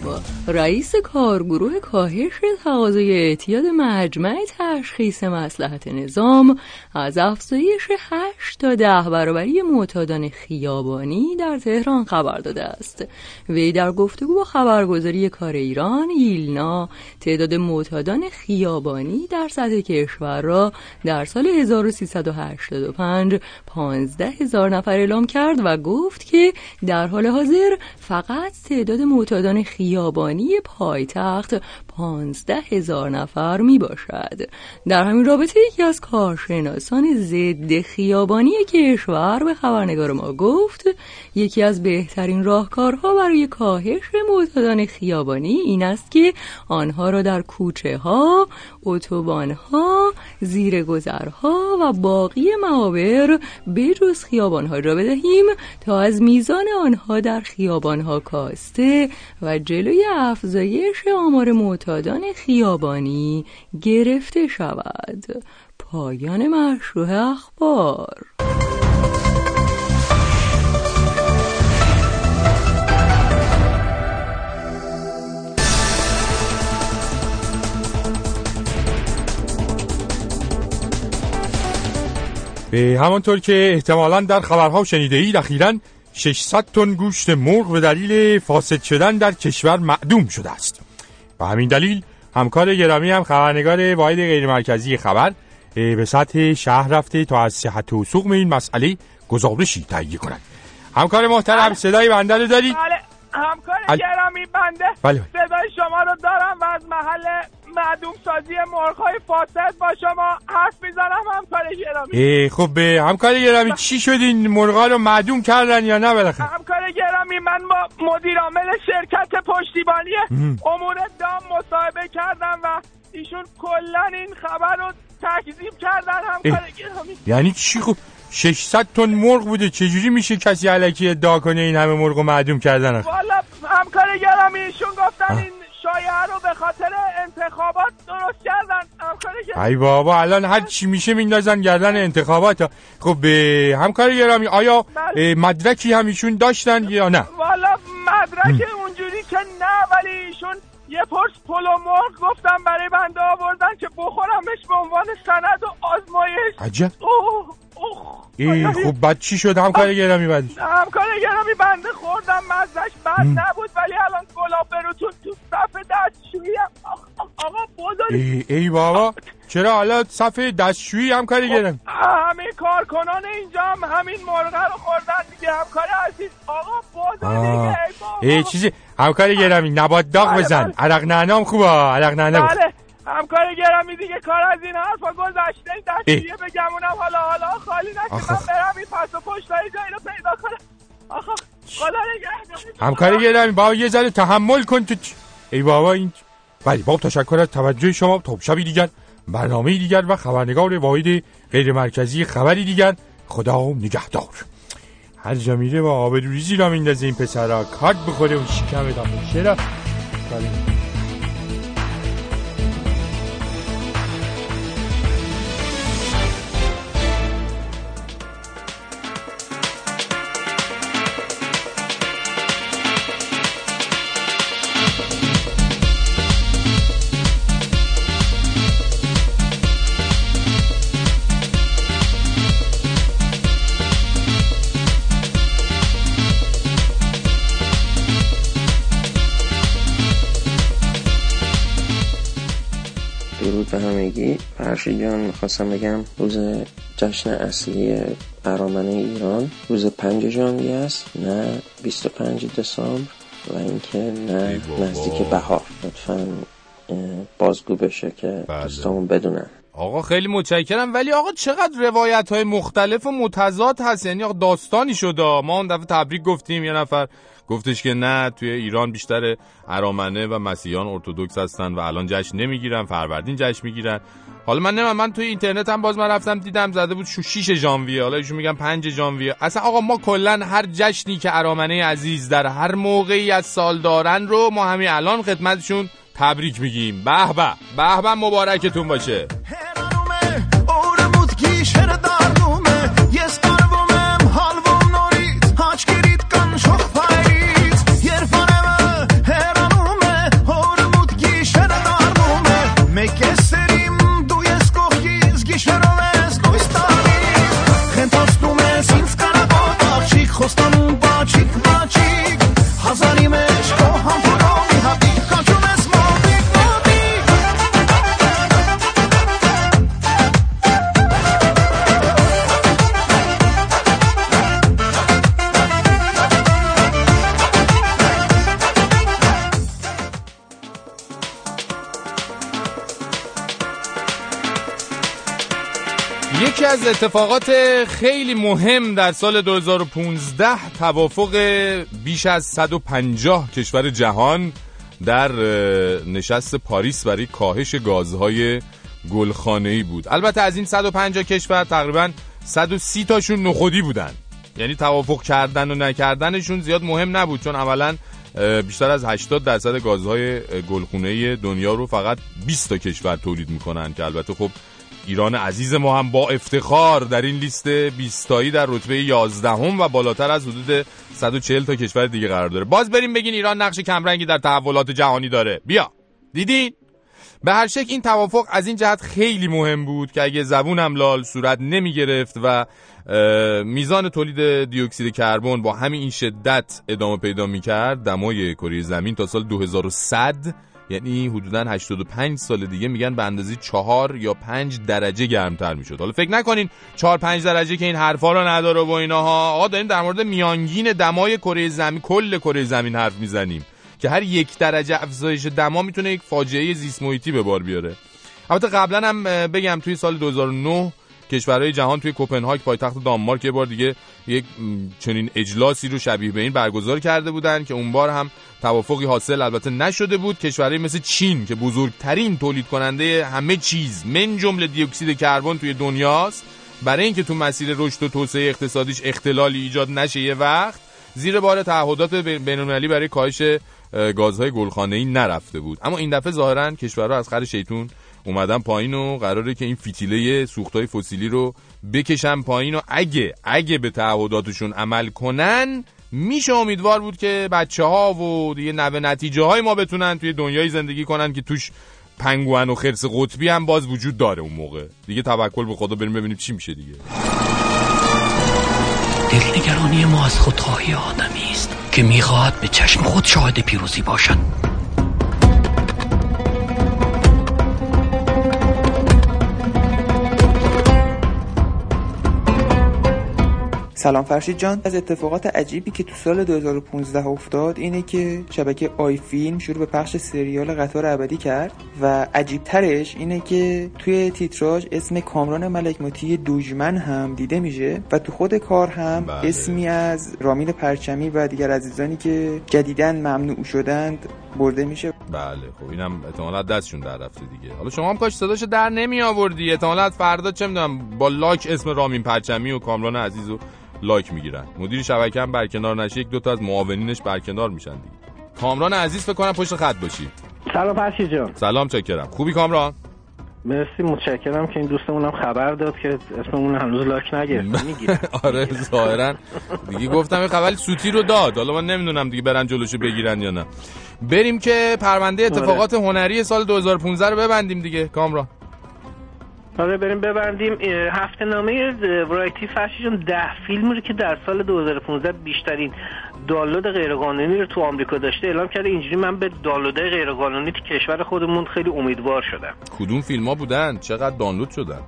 رئیس کارگروه کاهش تقاضای اعتیاد مجمع تشخیص مسلحت نظام از افزایش 8 تا ده برابری معتادان خیابانی در تهران خبر داده است. وی در گفتگو با خبرگزاری کار ایران ایلنا تعداد معتادان خیابانی در سطح کشور را در سال 1385 15 هزار نفر اعلام کرد و گفت که در حال حاضر فقط تعداد معتادان خیابانی پایتخت پانزده هزار نفر می باشد در همین رابطه یکی از کارشناسان ضد خیابانی کشور به خبرنگار ما گفت یکی از بهترین راهکارها برای کاهش معتادان خیابانی این است که آنها را در کوچه ها، اتوبان ها، زیر گذرها و باقی معابر بجز خیابان ها را بدهیم تا از میزان آنها در خیابان ها کاسته و جلوی افزایش آمار معتادان خیابانی گرفته شود. پایان مشروع اخبار. به همانطور که احتمالا در خبرها شنیده اید اخیرا 600 تن گوشت مرغ به دلیل فاسد شدن در کشور معدوم شده است. و همین دلیل همکار گرامی هم خبرنگار واحد غیرمرکزی خبر به سطح شهر رفته تا از صحت و سقم این مسئله گزارشی تهیه کنند همکار محترم بله. صدای بنده رو دارید بله. همکار گرامی بنده. بله. صدای شما رو دارم و از محل معدوم سازی مرغ فاسد با شما حرف می‌زنم همکار گرامی. خب همکار گرامی چی شد این مرغا رو معدوم کردن یا نه بالاخره؟ مدیر عامل شرکت پشتیبانی امور دام مصاحبه کردم و ایشون کلا این خبر رو تکذیب کردن گرامی. یعنی چی خب؟ 600 تن مرغ بوده. چجوری میشه کسی علکی ادعا کنه این همه مرغ معدوم کردن؟ والا همکار گرامی ایشون گفتن این شایعه رو به خاطر انتخابات درست کردن. ای بابا الان هر چی میشه میندازن گردن انتخابات. خب به همکار گرامی آیا بله. مدرکی همیشون داشتن یا نه؟ مدرک اونجوری که نه ولی ایشون یه پرس پلو مرغ گفتم برای بنده آوردن که بخورمش به عنوان سند و آزمایش. عجب. ای خوب بد چی شد؟ همکار گرامی بعد همکار گرامی بنده خوردم مزدش بد نبود ولی الان گلاب بروتون تو صف دستشویی آقا بزرگ. ای, ای بابا. چرا حالا صفحه دستشویی همکار گرامی همه کارکنان اینجا هم همین مرغ رو خوردن دیگه همکار عزیز. آقا بزرگ ای چیزی همکار گرامی نبات داغ بله، بزن. بله. عرق نعنام خوبه. عرق نعنام بله. همکار گرامی دیگه کار از این حرفا گذشته. این دستیه بگمونم حالا حالا خالی نشه. من برم این پس و پشت های جایی رو پیدا کنم. آخه خدا همکار گرامی بابا یه ذره تحمل کن تو ای بابا این ولی باب تشکر از توجه شما تا شبی دیگر. برنامه دیگر و خبرنگار واحد غیر مرکزی خبری دیگر خدا نگهدار. هر جا میره با آبروریزی را میندازه این پسرها کارت بخوره و شکم دامه چرا فرشید جان می‌خواستم بگم روز جشن اصلی ارامنه ایران روز پنج ژانویه است نه 25 دسامبر و اینکه نه نزدیک بهار. لطفا بازگو بشه که بله. دوستامون بدونن. آقا خیلی متشکرم. ولی آقا چقدر روایت های مختلف و متضاد هست؟ یعنی آقا داستانی شده ما اون دفعه تبریک گفتیم یه نفر. گفتش که نه توی ایران بیشتر ارامنه و مسیحیان ارتودکس هستن و الان جشن نمی‌گیرن فروردین جشن می‌گیرن. حالا من نمیم من توی اینترنت هم باز من رفتم دیدم زده بود 6 ژانویه. حالا ایشون میگن 5 ژانویه. اصلا آقا ما کلا هر جشنی که ارامنه عزیز در هر موقعی از سال دارن رو ما همین الان خدمتشون تبریک میگیم. به به. به مبارکتون باشه. از اتفاقات خیلی مهم در سال 2015 توافق بیش از 150 کشور جهان در نشست پاریس برای کاهش گازهای گلخانه‌ای بود. البته از این 150 کشور تقریبا 130 تاشون نخودی بودن. یعنی توافق کردن و نکردنشون زیاد مهم نبود چون اولا بیشتر از 80 درصد گازهای گلخونه دنیا رو فقط 20 تا کشور تولید می‌کنن که البته خب ایران عزیز ما هم با افتخار در این لیست 20 تایی در رتبه 11 هم و بالاتر از حدود 140 تا کشور دیگه قرار داره. باز بریم بگین ایران نقش کمرنگی در تحولات جهانی داره. بیا. دیدین؟ به هر شکل این توافق از این جهت خیلی مهم بود که اگه زبونم لال صورت نمی گرفت و میزان تولید دیوکسید کربن با همین شدت ادامه پیدا می کرد دمای کره زمین تا سال 2100 یعنی حدودا 85 سال دیگه میگن به اندازه 4 یا 5 درجه گرمتر می‌شد. حالا فکر نکنین 4 5 درجه که این حرفا رو نداره و اینها آقا داریم در مورد میانگین دمای کره زمین کل کره زمین حرف می‌زنیم که هر یک درجه افزایش دما می‌تونه یک فاجعه زیست محیطی به بار بیاره. البته قبلا هم بگم توی سال 2009 کشورهای جهان توی کوپنهاگ پایتخت دانمارک یه بار دیگه یک چنین اجلاسی رو شبیه به این برگزار کرده بودن که اون بار هم توافقی حاصل البته نشده بود. کشورهای مثل چین که بزرگترین تولید کننده همه چیز من جمله دیوکسید کربن توی دنیاست. برای اینکه تو مسیر رشد و توسعه اقتصادیش اختلالی ایجاد نشه یه وقت زیر بار تعهدات بین‌المللی برای کاهش گازهای گلخانه‌ای نرفته بود. اما این دفعه ظاهرا کشورها از خر شیطون اومدن پایین و قراره که این فیتیله سوختای فسیلی رو بکشن پایین و اگه اگه به تعهداتشون عمل کنن میشه امیدوار بود که بچه ها و دیگه نوه نتیجه های ما بتونن توی دنیای زندگی کنن که توش پنگوان و خرس قطبی هم باز وجود داره اون موقع. دیگه توکل به خدا بریم ببینیم چی میشه دیگه. دلنگرانی ما از خودخواهی آدمی است که می‌خواهد به چشم خود شاهد پیروزی باشد. سلام فرشید جان. از اتفاقات عجیبی که تو سال 2015 افتاد اینه که شبکه آی فیلم شروع به پخش سریال قطار ابدی کرد و عجیب ترش اینه که توی تیتراژ اسم کامران ملک موتی دوجمن هم دیده میشه و تو خود کار هم بله. اسمی از رامین پرچمی و دیگر عزیزانی که جدیدن ممنوع شدند برده میشه. بله خب اینم احتمالاً دستشون در رفته دیگه. حالا شما هم کاش صداشو در نمی آوردی احتمالاً فردا چه می‌دونم با لاک اسم رامین پرچمی و کامران عزیز و لایک می‌گیرن. مدیر شبکه هم برکنار نشه یک دو تا از معاونینش برکنار میشن دیگه. کامران عزیز فکر کنم پشت خط باشی. سلام فرشید جان. سلام چکرم. خوبی کامران؟ مرسی متشکرم که این دوستمون خبر داد که اسممون هنوز لاک نگرفت. می‌گیره آره ظاهرا. دیگه گفتم خبر سوتی رو داد. حالا من نمی‌دونم دیگه برن جلوشو بگیرن یا نه. بریم که پرونده اتفاقات هنری سال 2015 رو ببندیم دیگه کامران. آره بریم ببندیم هفته نامه ورایتی فرشیشون ده فیلم رو که در سال 2015 بیشترین دانلود غیرقانونی رو تو آمریکا داشته اعلام کرده. اینجوری من به دانلودهای غیرقانونی تو کشور خودمون خیلی امیدوار شدم. کدوم فیلم ها بودن؟ چقدر دانلود شدن؟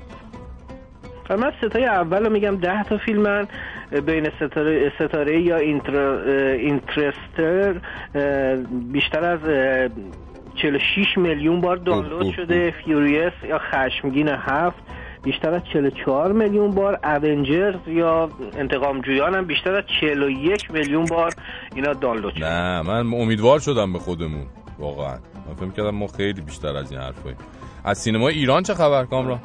من ستای اول رو میگم ده تا فیلمن بین ستاره, ستاره یا اینترستر بیشتر از 46 میلیون بار دانلود شده Furious یا خشمگین هفت بیشتر از 44 میلیون بار Avengers یا انتقام جویان هم بیشتر از 41 میلیون بار اینا دانلود شده. نه من امیدوار شدم به خودمون واقعا. من فکر کردم ما خیلی بیشتر از این حرفایی از سینما ایران چه خبر کامران؟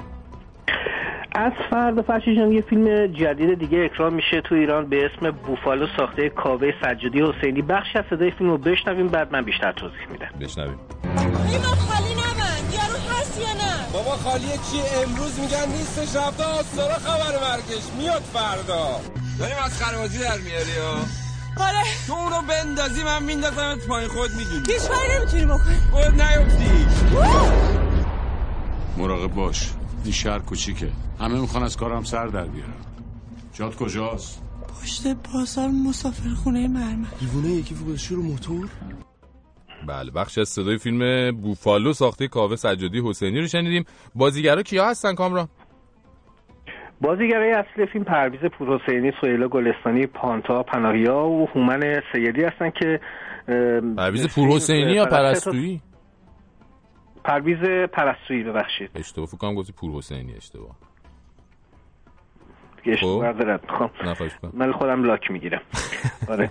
از فردا فرشیشان یه فیلم جدید دیگه اکران میشه تو ایران به اسم بوفالو ساخته کاوه سجادی حسینی. بخش از صدای فیلم رو بشنویم بعد من بیشتر توضیح میدم. بشنویم. این خالی نمن یارو هست یا نه؟ بابا خالی چی؟ امروز میگن نیستش رفته آستارا خبر مرگش. میاد فردا. داریم از خربازی در میاری ها. آره. تو اونو بندازی من میندازم پایین. خود می‌دونی. هیچ کاری نمی‌تونی بکنی. خود نیفتی. مراقب باش. این شهر کوچیکه. همه می‌خوان از کارم سر در بیارم جات کجاست؟ پشت بازار مسافرخونه مرمر. دیوونه یکی فوقش رو موتور؟ بله بخش از صدای فیلم بوفالو ساخته کاوه سجادی حسینی رو شنیدیم. بازیگرا کیا هستن کامران؟ بازیگرای اصلی فیلم پرویز پورحسینی، سهیلا گلستانی، پانتا پناهیا و هومن سیدی هستن که پرویز پورحسینی یا پرستویی؟ پرویز پرستویی ببخشید. اشتباه فکر کنم گفتی پور حسینی اشتباه. خب. کن من خودم لاک می‌گیرم. آره.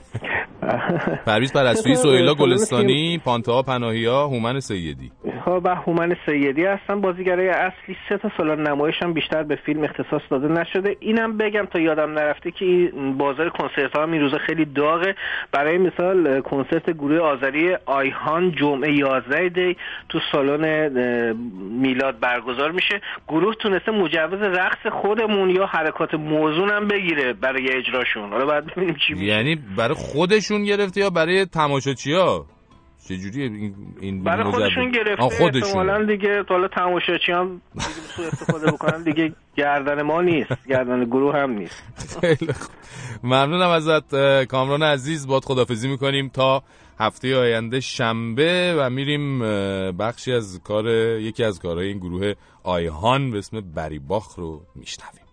پرویز پرستویی سهیلا گلستانی پانتا پناهیا هومن سیدی. ها و هومن سیدی هستن. بازیگرای اصلی سه تا سالن نمایش هم بیشتر به فیلم اختصاص داده نشده. اینم بگم تا یادم نرفته که این بازار کنسرت ها هم این روزا خیلی داغه. برای مثال کنسرت گروه آذری آیهان جمعه 11 دی تو سالن میلاد برگزار میشه. گروه تونسته مجوز رقص خودمون یا حرکات موزون هم بگیره برای اجراشون. حالا باید ببینیم چی یعنی برای خودشون گرفته یا برای تماشاچی‌ها؟ چجوریه؟ این این برای؟ خودشون گرفته خودشون دیگه حالا تماشاچی هم دیگه سوء استفاده بکنن دیگه گردن ما نیست گردن گروه هم نیست. خیلی خوب. ممنونم ازت کامران عزیز. باد خدافزی می‌کنیم تا هفته آینده شنبه و میریم بخشی از کار یکی از کارهای این گروه آیهان به اسم بریباخ رو میشنویم.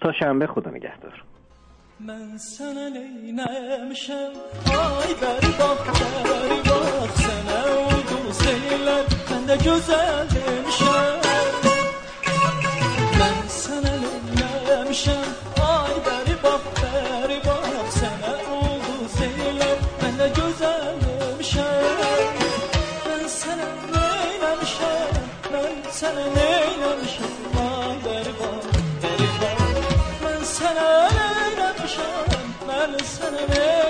تا شنبه خدا نگهدار. Mən sənə neynəmişəm Ay bərbaq bərbaq Sənə ulduz deyirlər Mən də gözəl demişəm Mən sənə neynəmişəm Listen to ver.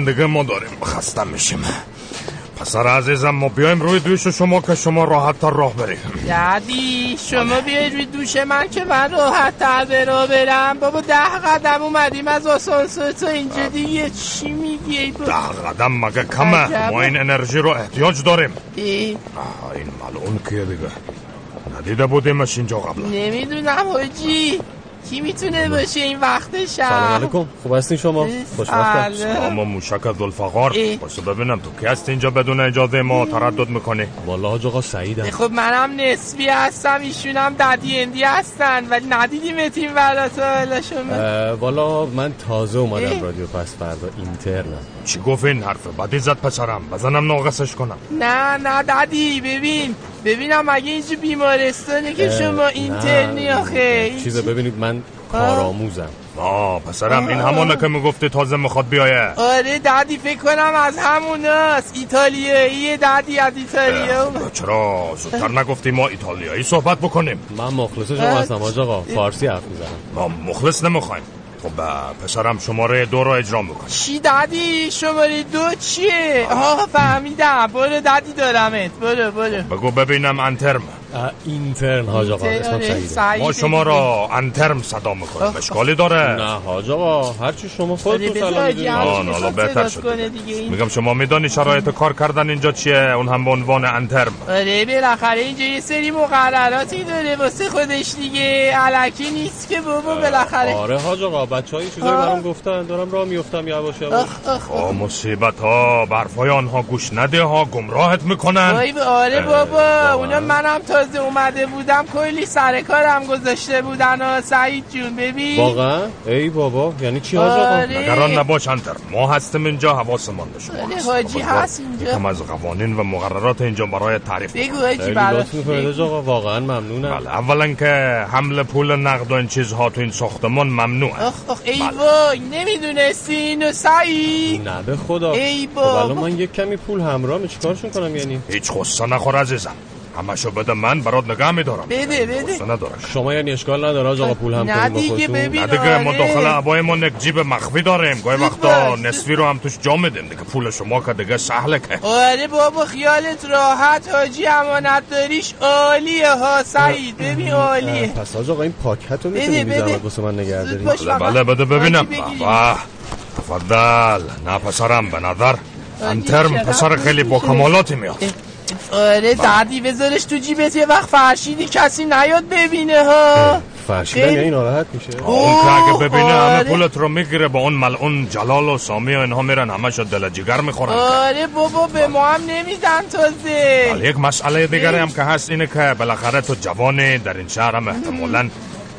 حقیقتا دیگه ما داریم. خسته میشیم. پسر عزیزم ما بیایم روی دوش شما که شما راحت تر راه بریم. دادی شما بیاید روی دوش من که من راحت تر برا برم. بابا ده قدم اومدیم از آسانسور تا اینجا دیگه. چی میگی ای بابا؟ ده قدم مگه کمه. ما این انرژی رو احتیاج داریم. ای، آه، این ملعون کیه دیگه؟ ندیده بودیمش اینجا قبلا. نمی‌دونم حاجی کی می‌تونه باشه این وقت شب. سلام علیکم. خوب هستین شما؟ خوشبختم سلام. اما موشک دلفقار ای. باشو ببینم تو کی هست اینجا بدون اجازه ما تردد می‌کنی. والا حاج آقا سعیدم خب منم نسبی هستم ایشونم ددی اندی هستن ولی ندیدیم تیم شما. اه، والا من تازه اومدم. رادیو پس فردا اینترنم چی گفت این حرف؟ بدی زد پسرم. بزنم ناقصش کنم. نه نه ددی ببین. ببینم مگه اینجا بیمارستانه که شما اینترنی آخه؟ چیزه ببینید من کارآموزم. آه پسرم این همونه که می‌گفتی تازه می‌خواد بیایه. آره ددی فکر کنم از هموناست. ایتالیایی ددی از ایتالیا. اومد. چرا؟ زودتر نگفتی ما ایتالیایی صحبت بکنیم. من مخلص شما هستم حاج آقا فارسی حرف می‌زنم. ما مخلص نمی‌خوایم. خب پسرم شماره دو رو اجرا می‌کنیم چی ددی شماره دو چیه؟ آه فهمیدم. برو ددی دارمت. برو برو. بگو ببینم انترم. اه، اینترن حاج آقا اسمم آره، ما شما را انترم صدا می‌کنیم اشکالی داره. نه حاج آقا هرچی شما خودتون سلام می‌خواد حالا بهتر صدات شد. میگم شما میدانی شرایط کار کردن اینجا چیه؟ اون هم به عنوان انترم. آره بالاخره اینجا یه سری مقرراتی داره واسه خودش دیگه. علکی نیست که بابا بالاخره. آره حاج آقا بچه های چیزایی. برام گفتن دارم راه میفتم یواش یواش. آه مصیبت ها برفای آنها گوش نده ها گمراهت می‌کنن. آره بابا اونا منم تازه اومده بودم کلی سر کارم گذاشته بودن و سعید جون ببین. واقعا؟ ای بابا یعنی چی حاج آقا آره. نگران نباش انتر ما هستیم اینجا حواسمان به شما آره هست. حاجی خب، هست یکم اینجا. از قوانین و مقررات اینجا برای تعریف بگو. حاجی می‌کنید حاج آقا واقعا ممنونم. بله اولا که حمل پول نقد و این چیزها تو این ساختمان ممنوع آخ آخ ای وای نمی‌دونستی اینو سعید؟ نه به خدا. ای خب بابا. من یک کمی پول همراهم چیکارشون کنم یعنی؟ هیچ خصه نخور عزیزم. همشو بده من برات نگه میدارم. بده بده. ندارم شما یعنی اشکال نداره آقا پول هم نه دیگه ببین نه دیگه ما آره. داخل عبایمون یک جیب مخفی داریم. گاهی وقتا نصفی رو هم توش جا میدیم. دیگه پول شما که دیگه سهله که. آره بابا خیالت راحت. حاجی امانت داریش عالیه ها سعید. ببین عالیه. پس آج آقا این پاکت رو می‌تونی بی بده. زحمت واسه من نگه داری باش بله. بله بده ببینم. تفضل. نه پسرم به نظر. انترم پسر خیلی با کمالاتی میاد. آره دردی بذارش تو جیبت یه وقت فرشیدی کسی نیاد ببینه ها. فرشیدن یعنی ناراحت میشه؟ اون که اگه ببینه همه آره. پولت رو می‌گیره با اون ملعون جلال و سامی و اینها میرن همه شد دل جگر می‌خورن. آره بابا به ما هم نمیدن تازه. ولی یک مسئله دیگری هم که هست اینه که بالاخره تو جوانی در این شهر هم احتمالا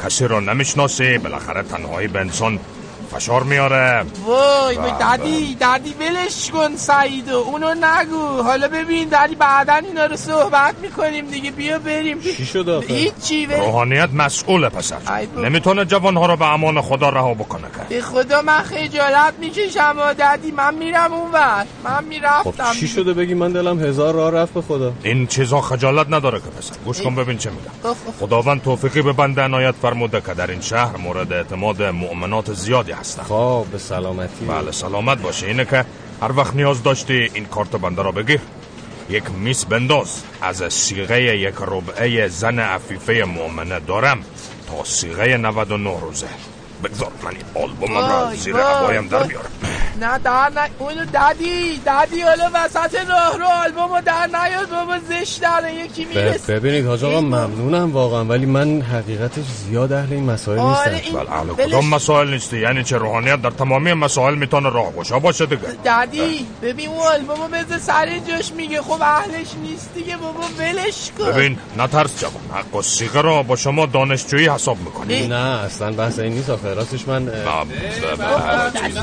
کسی رو نمی‌شناسی بالاخره تنهایی به انسان فشار میاره. وای بله. وای دردی دردی ولش کن سعیدو اونو نگو. حالا ببین دردی بعدا اینا رو صحبت می‌کنیم دیگه. بیا بریم. چی شد آخه؟ هیچی روحانیت مسئوله پسر. نمی‌تونه جوانها رو به امان خدا رها بکنه که. به خدا من خجالت می‌کشم و دردی من میرم اون ور من خب می‌رفتم چی شده بگی؟ من دلم هزار راه رفت به خدا. این چیزا خجالت نداره که پسر. گوش کن ببین چه میگم خب، خداوند توفیقی به بنده عنایت فرموده که در این شهر مورد اعتماد مؤمنات زیادی هستن خب به سلامتی. بله سلامت باشه. اینه که هر وقت نیاز داشتی این کارت بنده را بگیر. یک میس بنداز. از سیغه یک ربعه زن عفیفه مؤمنه دارم تا سیغه 99 روزه. بگذار من این آلبومم را زیر وای، عبایم در. بیارم نه در نه اونو ددی ددی حالا وسط راه رو آلبومو در نیاد بابا زشت داره یکی ب- می‌رسه. ببینید حاج آقا ممنونم واقعا ولی من حقیقتش زیاد اهل این مسائل آره، نیستم. این- بله اهل کدام مسائل نیستی؟ یعنی چه روحانیت در تمامی مسائل می‌تونه راه گشا باشه دیگه. ددی ببین اون آلبومو بذار سر جاش میگه خب اهلش نیست دیگه بابا ولش کن. ببین نترس جوان حق و سیغه را با شما دانشجویی حساب می‌کنی. نه اصلا بحث این نیست آخه. راستش من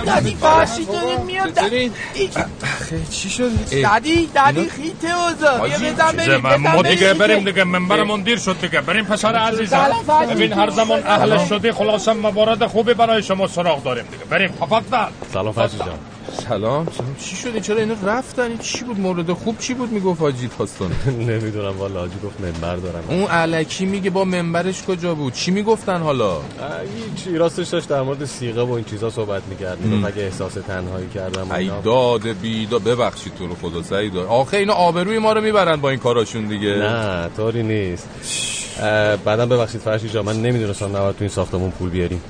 ددی فرشی داریم میاد چی شد؟ ددی ددی خیته اوزا. بیا بزن بریم ما دیگه بریم. دیگه منبرمون دیر شد دیگه. بریم پسر عزیزم. ببین هر زمان اهل شدی خلاصه موارد خوبی برای شما سراغ داریم دیگه. بریم تفضل سلام جان. سلام. سلام چی شد چرا اینا رفتن؟ این چی بود؟ مورد خوب چی بود؟ می‌گفت حاجی داستان. نمی‌دونم والا حاجی گفت منبر دارم. اون علکی میگه با منبرش کجا بود؟ چی می‌گفتن حالا؟ اه، هیچی راستش داشت در مورد سیغه و این چیزا صحبت می‌کرد. می‌گفت اگه احساس تنهایی کردم ای. داد بیدا ببخشید تو رو خدا سعید آخه اینا آبروی ما رو می‌برن با این کاراشون دیگه. نه طوری نیست. اه، بعدم ببخشید فرشی جان من نمی‌دونستم نباید تو این ساختمون پول بیاریم.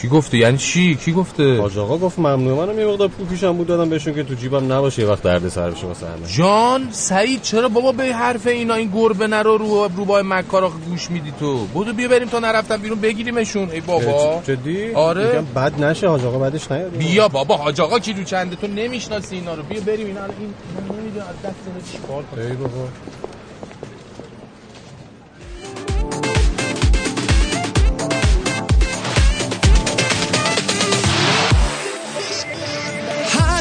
کی گفته؟ یعنی چی؟ کی گفته؟ حاج آقا گفت ممنون منم یه مقدار پول پیشم بود دادم بهشون که تو جیبم نباشه یه وقت درد سر بشه واسه همه. جان سعید چرا بابا به حرف اینا این گربه نرو رو روبای مکارا گوش میدی تو؟ بودو بیا بریم تا نرفتم بیرون بگیریمشون. ای بابا. جدی؟ آره. میگم بد نشه حاج آقا بعدش نیاد. بیا بابا حاج آقا کی رو چنده؟ تو نمی‌شناسی اینا رو. بیا بریم اینا الان این نمی‌دونم از دست چیکار کنم. ای بابا.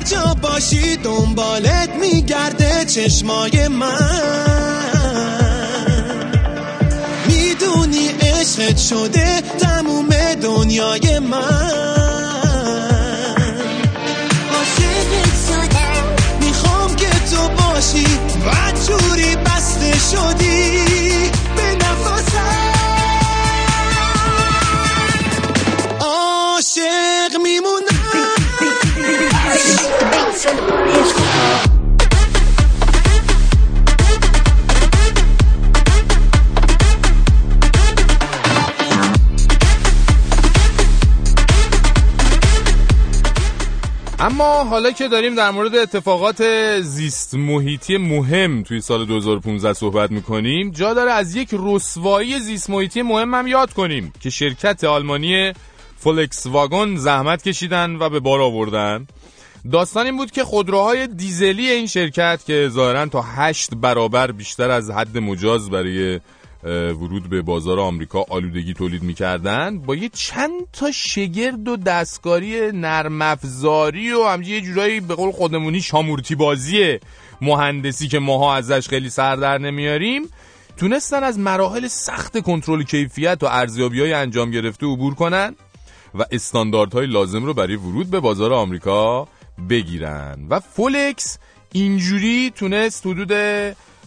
جا باشی دنبالت میگرده چشمای من. می‌دونی عشقت شده تموم دنیای من. اما حالا که داریم در مورد اتفاقات زیست محیطی مهم توی سال 2015 صحبت می‌کنیم جا داره از یک رسوایی زیست محیطی مهم هم یاد کنیم که شرکت آلمانی فولکس واگن زحمت کشیدن و به بار آوردن. داستان این بود که خودروهای دیزلی این شرکت که ظاهرا تا هشت برابر بیشتر از حد مجاز برای ورود به بازار آمریکا آلودگی تولید می‌کردن با یه چند تا شگرد و دستکاری نرم افزاری و همچنین یه جورایی به قول خودمونی شامورتی بازی مهندسی که ماها ازش خیلی سر در نمیاریم. تونستن از مراحل سخت کنترل کیفیت و ارزیابی های انجام گرفته عبور کنن و استانداردهای لازم رو برای ورود به بازار آمریکا بگیرن. و فولکس اینجوری تونست حدود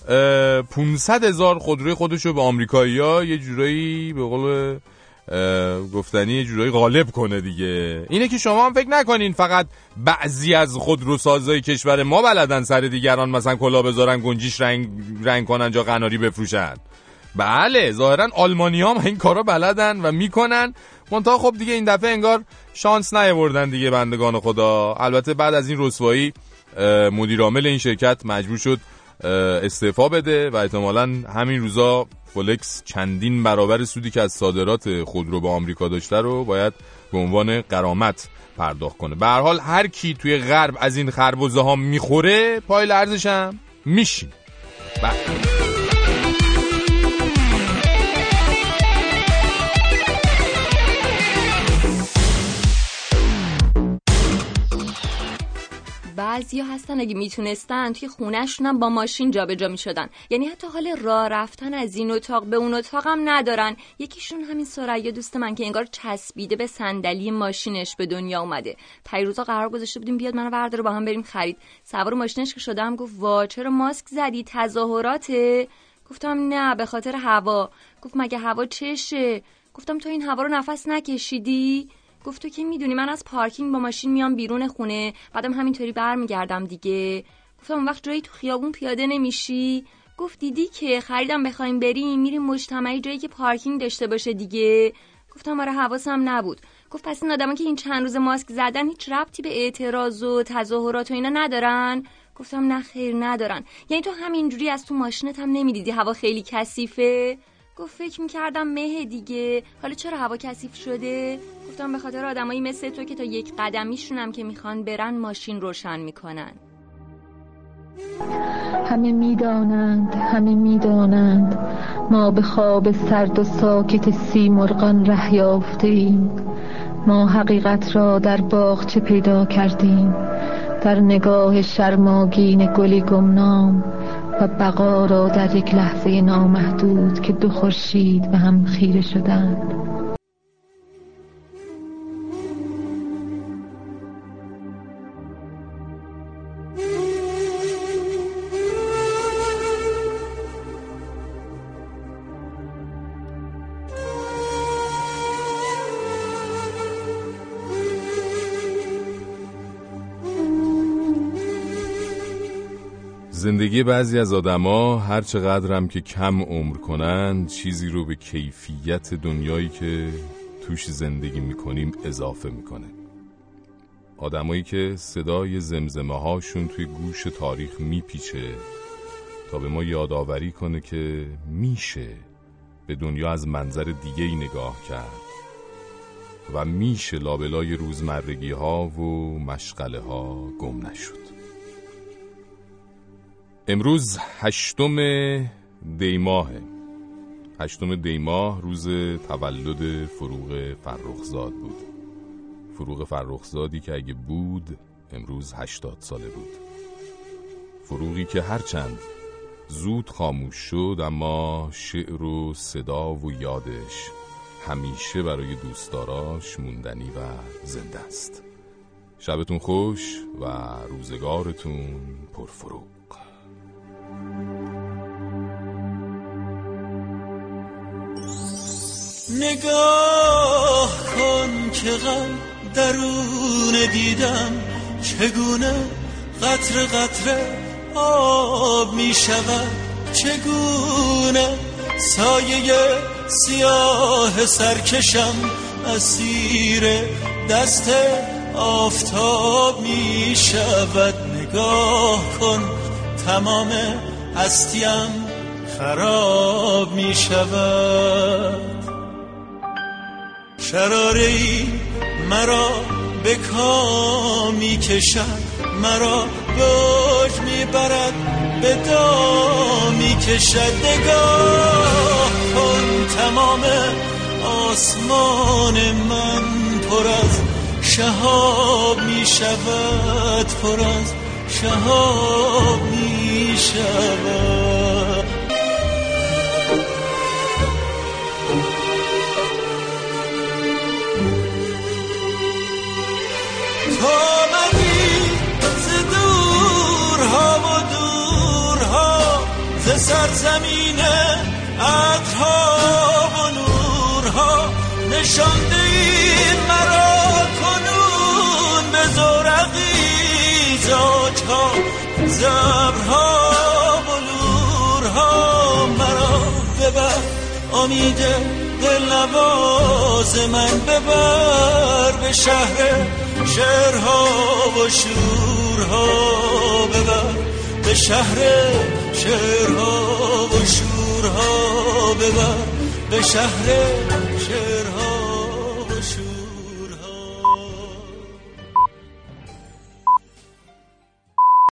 500 هزار خودروی خودشو به آمریکایی ها یه جورایی به قول گفتنی یه جورایی غالب کنه دیگه. اینه که شما هم فکر نکنین فقط بعضی از خودروسازای کشور ما بلدن سر دیگران مثلا کلا بذارن گنجیش رنگ رنگ کنن جا قناری بفروشن. بله ظاهرا آلمانی هم این کارا بلدن و می‌کنن. منتها خب دیگه این دفعه انگار شانس نیاوردن دیگه بندگان خدا. البته بعد از این رسوایی مدیر عامل این شرکت مجبور شد استعفا بده و احتمالا همین روزا فولکس چندین برابر سودی که از صادرات خودرو به آمریکا داشته رو باید به عنوان قرامت پرداخت کنه. به هر حال هر کی توی غرب از این خربزه ها می‌خوره پای لرزش هم میشین بله. بعضیا هستن اگه می‌تونستن توی خونهشون با ماشین جابجا می‌شدن. یعنی حتی حال راه رفتن از این اتاق به اون اتاق هم ندارن. یکیشون همین سریا دوست من که انگار چسبیده به صندلی ماشینش به دنیا اومده. پیروزا قرار گذاشته بودیم بیاد منو برداره با هم بریم خرید. سوار ماشینش که شدم گفت وا چرا ماسک زدی؟ تظاهراته؟ گفتم نه به خاطر هوا. گفت مگه هوا چشه؟ گفتم تو این هوا رو نفس نکشیدی؟ گفت تو که می‌دونی من از پارکینگ با ماشین میام بیرون خونه بعدم همینطوری برمیگردم دیگه. گفتم اون وقت جایی تو خیابون پیاده نمیشی؟ گفت دیدی که خریدم بخوایم بریم میریم مجتمعی جایی که پارکینگ داشته باشه دیگه. گفتم آره حواسم نبود. گفت پس این آدما که این چند روز ماسک زدن هیچ ربطی به اعتراض و تظاهرات و اینا ندارن؟ گفتم نه خیر ندارن. یعنی تو همینجوری از تو ماشینت هم نمی‌دیدی هوا خیلی کثیفه؟ گفت فکر می‌کردم مه دیگه. حالا چرا هوا کثیف شده؟ گفتم به خاطر آدمایی مثل تو که تا یک قدم میشونم که می‌خوان برن ماشین روشن می‌کنن. همه می‌دانند همه می‌دانند. ما به خواب سرد و ساکت سی مرغان ره یافته ایم ما حقیقت را در باغچه پیدا کردیم؟ در نگاه شرماگین گلی گمنام و بقا را در یک لحظه نامحدود که دو خورشید به هم خیره شدند. زندگی بعضی از آدما هر چقدرم که کم عمر کنند چیزی رو به کیفیت دنیایی که توش زندگی می‌کنیم اضافه می‌کنه. آدمایی که صدای زمزمه هاشون توی گوش تاریخ میپیچه تا به ما یادآوری کنه که میشه به دنیا از منظر دیگه ای نگاه کرد و میشه لابلای روزمرگی ها و مشغله ها گم نشد. امروز هشتم دیماه. هشتم دیماه روز تولد فروغ فرخزاد بود. فروغ فرخزادی که اگه بود امروز هشتاد ساله بود. فروغی که هرچند زود خاموش شد اما شعر و صدا و یادش همیشه برای دوستداراش موندنی و زنده است. شبتون خوش و روزگارتون پرفروغ نگاه کن که غم درون دیدم چگونه قطر قطر آب می شود. چگونه سایه سیاه سرکشم اسیر دست آفتاب می شود. نگاه کن تمام هستیم خراب می شود. شراره مرا به کامی کشد مرا یوج می‌برد به دامی کشد. نگاه کن تمام آسمان من پر از شهاب می شود پر از شهاب می شود سرزمین عطرها و نورها نشانده این مرا کنون به زورقی زاجها زبرها و نورها مرا ببر. امید دل نواز من ببر به شهر شهرها و شورها. ببر به شهر شهرها و شورها. ببر به شهر